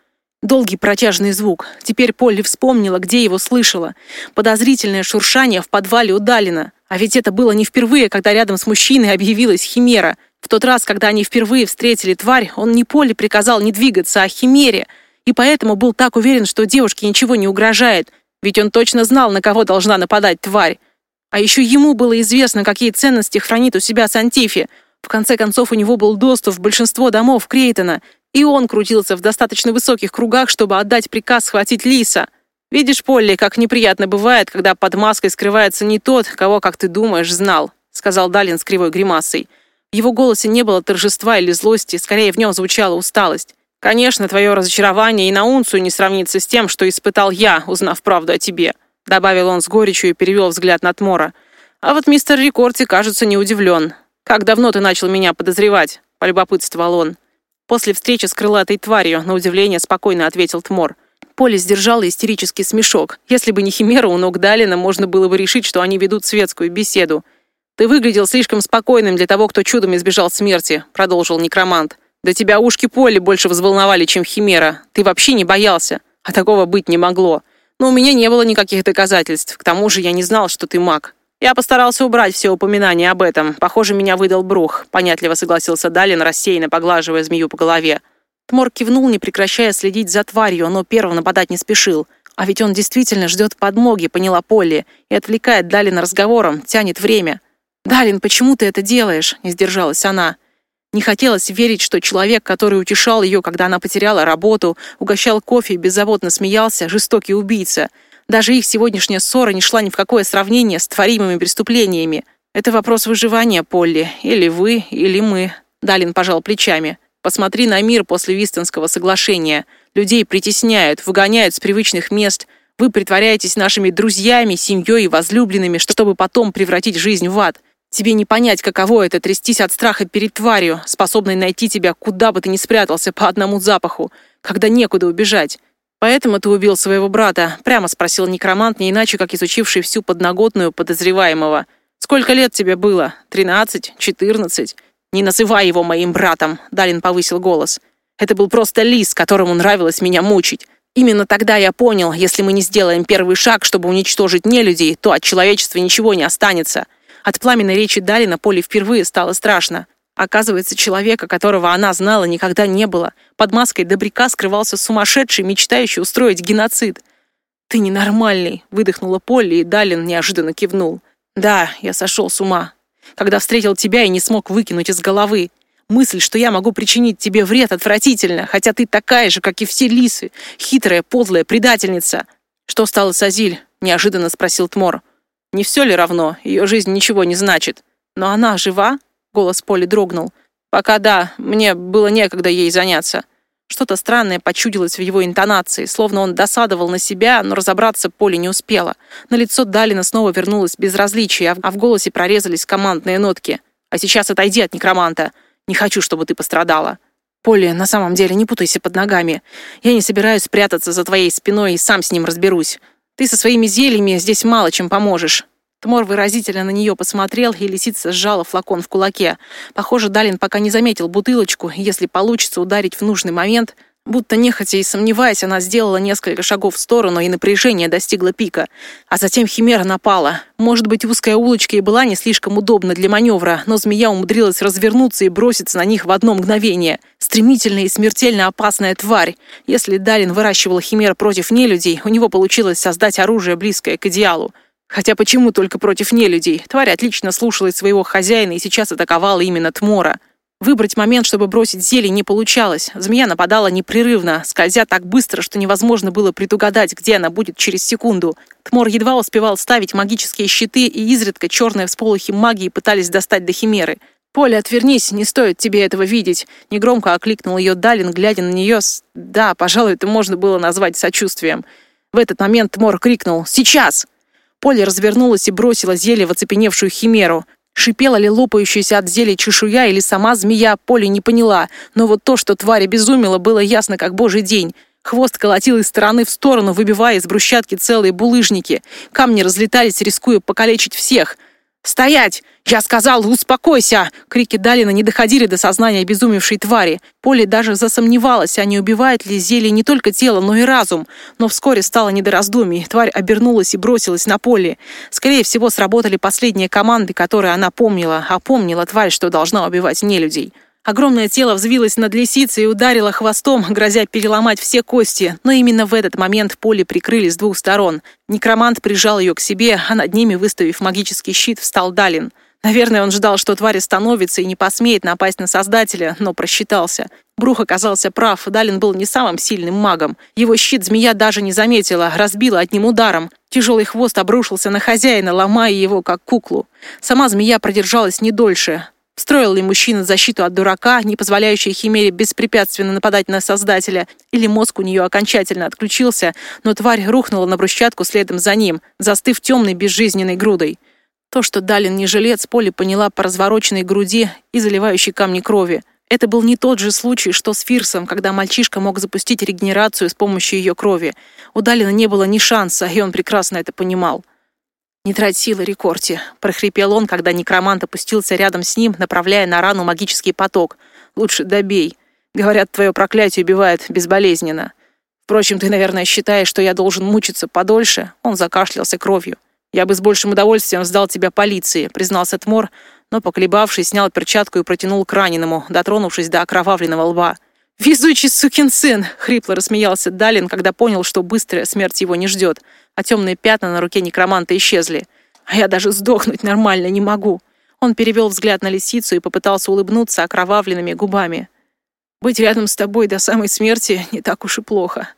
Долгий протяжный звук. Теперь Полли вспомнила, где его слышала. Подозрительное шуршание в подвале у Далина. А ведь это было не впервые, когда рядом с мужчиной объявилась Химера. Тот раз, когда они впервые встретили тварь, он не Полли приказал не двигаться, а Химере. И поэтому был так уверен, что девушке ничего не угрожает. Ведь он точно знал, на кого должна нападать тварь. А еще ему было известно, какие ценности хранит у себя Сантифи. В конце концов, у него был доступ в большинство домов Крейтона, и он крутился в достаточно высоких кругах, чтобы отдать приказ схватить Лиса. «Видишь, Полли, как неприятно бывает, когда под маской скрывается не тот, кого, как ты думаешь, знал», сказал Далин с кривой гримасой. В его голосе не было торжества или злости, скорее в нем звучала усталость. «Конечно, твое разочарование и на унцию не сравнится с тем, что испытал я, узнав правду о тебе», добавил он с горечью и перевел взгляд на Тмора. «А вот мистер Рикорти, кажется, не удивлен. Как давно ты начал меня подозревать?» полюбопытствовал он. После встречи с крылатой тварью, на удивление, спокойно ответил Тмор. Поле сдержала истерический смешок. Если бы не Химера у ног Далина, можно было бы решить, что они ведут светскую беседу. «Ты выглядел слишком спокойным для того, кто чудом избежал смерти», — продолжил некромант. «Да тебя ушки Поле больше взволновали, чем Химера. Ты вообще не боялся. А такого быть не могло. Но у меня не было никаких доказательств. К тому же я не знал, что ты маг. «Я постарался убрать все упоминания об этом. Похоже, меня выдал Брух», — понятливо согласился Далин, рассеянно поглаживая змею по голове. Тмор кивнул, не прекращая следить за тварью, но первым нападать не спешил. А ведь он действительно ждет подмоги, поняла Полли, и отвлекает Далина разговором, тянет время. «Далин, почему ты это делаешь?» — не сдержалась она. Не хотелось верить, что человек, который утешал ее, когда она потеряла работу, угощал кофе и беззаботно смеялся, жестокий убийца — даже их сегодняшняя ссора не шла ни в какое сравнение с творимыми преступлениями. Это вопрос выживания, Полли. Или вы, или мы. Далин пожал плечами. Посмотри на мир после Вистонского соглашения. Людей притесняют, выгоняют с привычных мест. Вы притворяетесь нашими друзьями, семьей и возлюбленными, чтобы потом превратить жизнь в ад. Тебе не понять, каково это трястись от страха перед тварью, способной найти тебя, куда бы ты ни спрятался, по одному запаху, когда некуда убежать. «Поэтому ты убил своего брата?» — прямо спросил некромант, не иначе, как изучивший всю подноготную подозреваемого. «Сколько лет тебе было? Тринадцать? Четырнадцать?» «Не называй его моим братом!» — Далин повысил голос. «Это был просто лис, которому нравилось меня мучить. Именно тогда я понял, если мы не сделаем первый шаг, чтобы уничтожить нелюдей, то от человечества ничего не останется». От пламенной речи Далина Поле впервые стало страшно. Оказывается, человека, которого она знала, никогда не было. Под маской добряка скрывался сумасшедший, мечтающий устроить геноцид. «Ты ненормальный», — выдохнула Полли, и Далин неожиданно кивнул. «Да, я сошел с ума. Когда встретил тебя и не смог выкинуть из головы. Мысль, что я могу причинить тебе вред, отвратительно, хотя ты такая же, как и все лисы. Хитрая, подлая, предательница». «Что стало с Азиль?» — неожиданно спросил Тмор. «Не все ли равно? Ее жизнь ничего не значит. Но она жива?» Голос Поли дрогнул. «Пока да, мне было некогда ей заняться». Что-то странное почудилось в его интонации, словно он досадовал на себя, но разобраться Поле не успела. На лицо Далина снова вернулось безразличие, а в голосе прорезались командные нотки. «А сейчас отойди от некроманта. Не хочу, чтобы ты пострадала». «Полли, на самом деле, не путайся под ногами. Я не собираюсь прятаться за твоей спиной и сам с ним разберусь. Ты со своими зельями здесь мало чем поможешь. Тмор выразительно на нее посмотрел, и лисица сжала флакон в кулаке. Похоже, Далин пока не заметил бутылочку, если получится ударить в нужный момент. Будто нехотя и сомневаясь, она сделала несколько шагов в сторону, и напряжение достигло пика. А затем Химера напала. Может быть, узкая улочка и была не слишком удобна для маневра, но змея умудрилась развернуться и броситься на них в одно мгновение. Стремительная и смертельно опасная тварь. Если Далин выращивал Химер против нелюдей, у него получилось создать оружие, близкое к идеалу. Хотя почему только против нелюдей? Тварь отлично слушалась своего хозяина и сейчас атаковала именно Тмора. Выбрать момент, чтобы бросить зелье, не получалось. Змея нападала непрерывно, скользя так быстро, что невозможно было предугадать, где она будет через секунду. Тмор едва успевал ставить магические щиты, и изредка черные всполохи магии пытались достать до химеры. «Поля, отвернись, не стоит тебе этого видеть!» Негромко окликнул ее Далин, глядя на нее с... Да, пожалуй, это можно было назвать сочувствием. В этот момент Мор крикнул «Сейчас!» Поля развернулась и бросила зелье в оцепеневшую химеру. Шипела ли лопающаяся от зелья чешуя или сама змея, Поля не поняла. Но вот то, что тварь обезумела, было ясно как божий день. Хвост колотил из стороны в сторону, выбивая из брусчатки целые булыжники. Камни разлетались, рискуя покалечить всех — «Стоять! Я сказал, успокойся!» Крики Далина не доходили до сознания обезумевшей твари. Поле даже засомневалась, а не убивает ли зелье не только тело, но и разум. Но вскоре стало не до раздумий. Тварь обернулась и бросилась на поле. Скорее всего, сработали последние команды, которые она помнила. А помнила тварь, что должна убивать нелюдей. Огромное тело взвилось над лисицей и ударило хвостом, грозя переломать все кости. Но именно в этот момент поле прикрыли с двух сторон. Некромант прижал ее к себе, а над ними, выставив магический щит, встал Далин. Наверное, он ждал, что тварь остановится и не посмеет напасть на Создателя, но просчитался. Брух оказался прав, Далин был не самым сильным магом. Его щит змея даже не заметила, разбила одним ударом. Тяжелый хвост обрушился на хозяина, ломая его, как куклу. Сама змея продержалась не дольше. Строил ли мужчина защиту от дурака, не позволяющей Химере беспрепятственно нападать на Создателя, или мозг у нее окончательно отключился, но тварь рухнула на брусчатку следом за ним, застыв темной безжизненной грудой. То, что Далин не жилец, Поле поняла по развороченной груди и заливающей камни крови. Это был не тот же случай, что с Фирсом, когда мальчишка мог запустить регенерацию с помощью ее крови. У Далина не было ни шанса, и он прекрасно это понимал. «Не трать силы, Рекорти», — прохрипел он, когда некромант опустился рядом с ним, направляя на рану магический поток. «Лучше добей. Говорят, твое проклятие убивает безболезненно. Впрочем, ты, наверное, считаешь, что я должен мучиться подольше?» Он закашлялся кровью. «Я бы с большим удовольствием сдал тебя полиции», — признался Тмор, но, поколебавшись, снял перчатку и протянул к раненому, дотронувшись до окровавленного лба. «Везучий сукин сын!» — хрипло рассмеялся Далин, когда понял, что быстрая смерть его не ждет а темные пятна на руке некроманта исчезли. А я даже сдохнуть нормально не могу. Он перевел взгляд на лисицу и попытался улыбнуться окровавленными губами. «Быть рядом с тобой до самой смерти не так уж и плохо».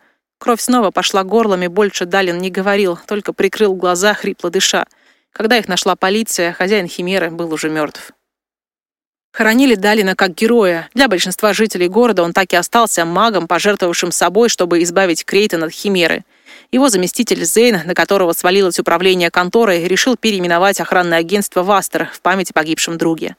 Кровь снова пошла горлами, больше Далин не говорил, только прикрыл глаза, хрипло дыша. Когда их нашла полиция, хозяин Химеры был уже мертв. Хоронили Далина как героя. Для большинства жителей города он так и остался магом, пожертвовавшим собой, чтобы избавить Крейтон от Химеры. Его заместитель Зейн, на которого свалилось управление конторой, решил переименовать охранное агентство «Вастер» в память о погибшем друге.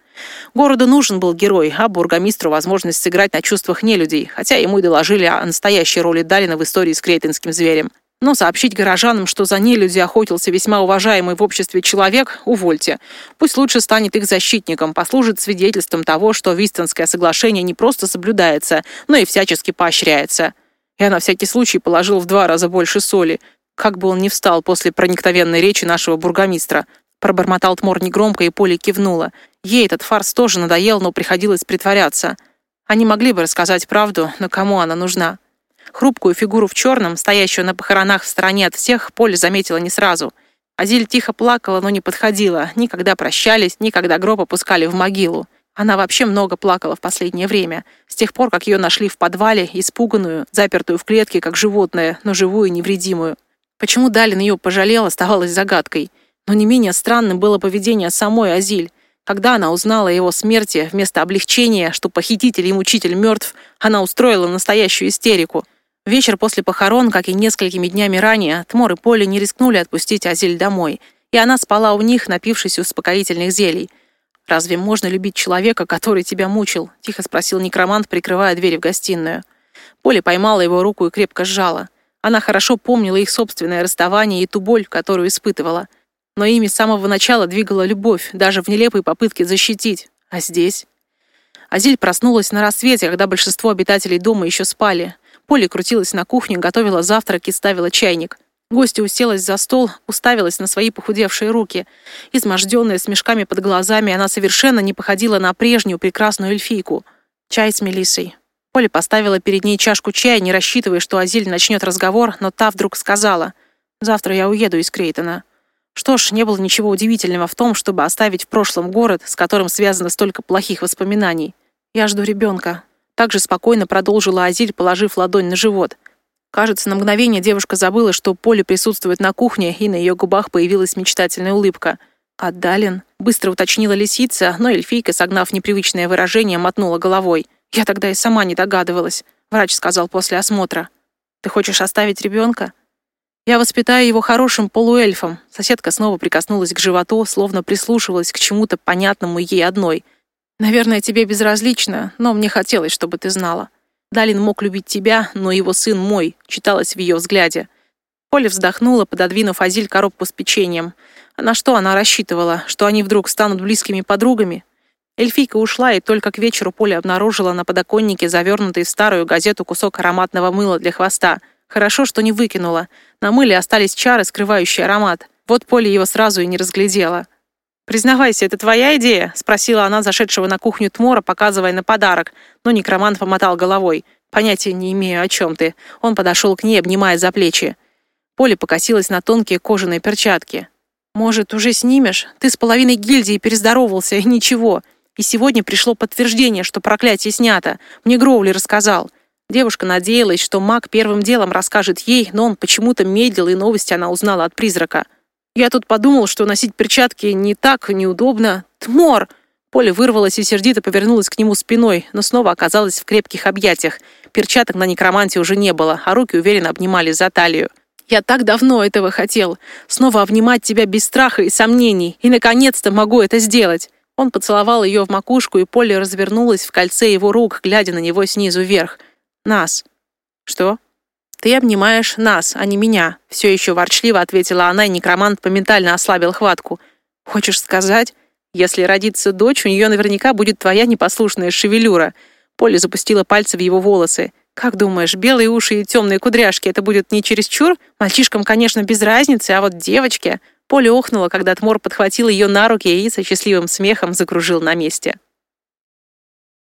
Городу нужен был герой, а бургомистру возможность сыграть на чувствах нелюдей, хотя ему и доложили о настоящей роли Далина в истории с крейтинским зверем. Но сообщить горожанам, что за нелюди охотился весьма уважаемый в обществе человек, увольте. Пусть лучше станет их защитником, послужит свидетельством того, что Вистонское соглашение не просто соблюдается, но и всячески поощряется. Я на всякий случай положил в два раза больше соли, как бы он ни встал после проникновенной речи нашего бургомистра. Пробормотал Тмор негромко, и Поле кивнула. Ей этот фарс тоже надоел, но приходилось притворяться. Они могли бы рассказать правду, но кому она нужна? Хрупкую фигуру в черном, стоящую на похоронах в стороне от всех, Поле заметила не сразу. Азиль тихо плакала, но не подходила. Никогда прощались, никогда гроб опускали в могилу. Она вообще много плакала в последнее время, с тех пор, как ее нашли в подвале, испуганную, запертую в клетке, как животное, но живую и невредимую. Почему Далин ее пожалел, оставалось загадкой. Но не менее странным было поведение самой Азиль. Когда она узнала о его смерти, вместо облегчения, что похититель и мучитель мертв, она устроила настоящую истерику. Вечер после похорон, как и несколькими днями ранее, Тмор и Поле не рискнули отпустить Азиль домой, и она спала у них, напившись успокоительных зелий – «Разве можно любить человека, который тебя мучил?» — тихо спросил некромант, прикрывая дверь в гостиную. Поле поймала его руку и крепко сжала. Она хорошо помнила их собственное расставание и ту боль, которую испытывала. Но ими с самого начала двигала любовь, даже в нелепой попытке защитить. А здесь? Азиль проснулась на рассвете, когда большинство обитателей дома еще спали. Поле крутилась на кухне, готовила завтрак и ставила чайник. Гостья уселась за стол, уставилась на свои похудевшие руки. Изможденная, с мешками под глазами, она совершенно не походила на прежнюю прекрасную эльфийку. Чай с Мелиссой. Поля поставила перед ней чашку чая, не рассчитывая, что Азиль начнет разговор, но та вдруг сказала, «Завтра я уеду из Крейтона». Что ж, не было ничего удивительного в том, чтобы оставить в прошлом город, с которым связано столько плохих воспоминаний. «Я жду ребенка». Также спокойно продолжила Азиль, положив ладонь на живот. Кажется, на мгновение девушка забыла, что Поле присутствует на кухне, и на ее губах появилась мечтательная улыбка. «Отдален», — быстро уточнила лисица, но эльфийка, согнав непривычное выражение, мотнула головой. «Я тогда и сама не догадывалась», — врач сказал после осмотра. «Ты хочешь оставить ребенка?» «Я воспитаю его хорошим полуэльфом», — соседка снова прикоснулась к животу, словно прислушивалась к чему-то понятному ей одной. «Наверное, тебе безразлично, но мне хотелось, чтобы ты знала. Далин мог любить тебя, но его сын мой», — читалось в ее взгляде. Поля вздохнула, пододвинув Азиль коробку с печеньем. А на что она рассчитывала? Что они вдруг станут близкими подругами? Эльфийка ушла, и только к вечеру Поля обнаружила на подоконнике завернутый в старую газету кусок ароматного мыла для хвоста. Хорошо, что не выкинула. На мыле остались чары, скрывающие аромат. Вот Поля его сразу и не разглядела. «Признавайся, это твоя идея?» — спросила она зашедшего на кухню Тмора, показывая на подарок, но некромант помотал головой. «Понятия не имею, о чем ты». Он подошел к ней, обнимая за плечи. Поля покосилась на тонкие кожаные перчатки. «Может, уже снимешь? Ты с половиной гильдии перездоровался, и ничего. И сегодня пришло подтверждение, что проклятие снято. Мне Гроули рассказал». Девушка надеялась, что маг первым делом расскажет ей, но он почему-то медлил, и новости она узнала от призрака. «Я тут подумал, что носить перчатки не так неудобно. Тмор!» Поля вырвалась и сердито повернулась к нему спиной, но снова оказалась в крепких объятиях. Перчаток на некроманте уже не было, а руки уверенно обнимали за талию. Я так давно этого хотел. Снова обнимать тебя без страха и сомнений. И, наконец-то, могу это сделать. Он поцеловал ее в макушку, и Полли развернулась в кольце его рук, глядя на него снизу вверх. «Нас». «Что?» «Ты обнимаешь нас, а не меня», — все еще ворчливо ответила она, и некромант моментально ослабил хватку. «Хочешь сказать, если родится дочь, у нее наверняка будет твоя непослушная шевелюра?» Полли запустила пальцы в его волосы. «Как думаешь, белые уши и темные кудряшки — это будет не чересчур? Мальчишкам, конечно, без разницы, а вот девочке...» Поля охнула, когда Тмор подхватил ее на руки и со счастливым смехом закружил на месте.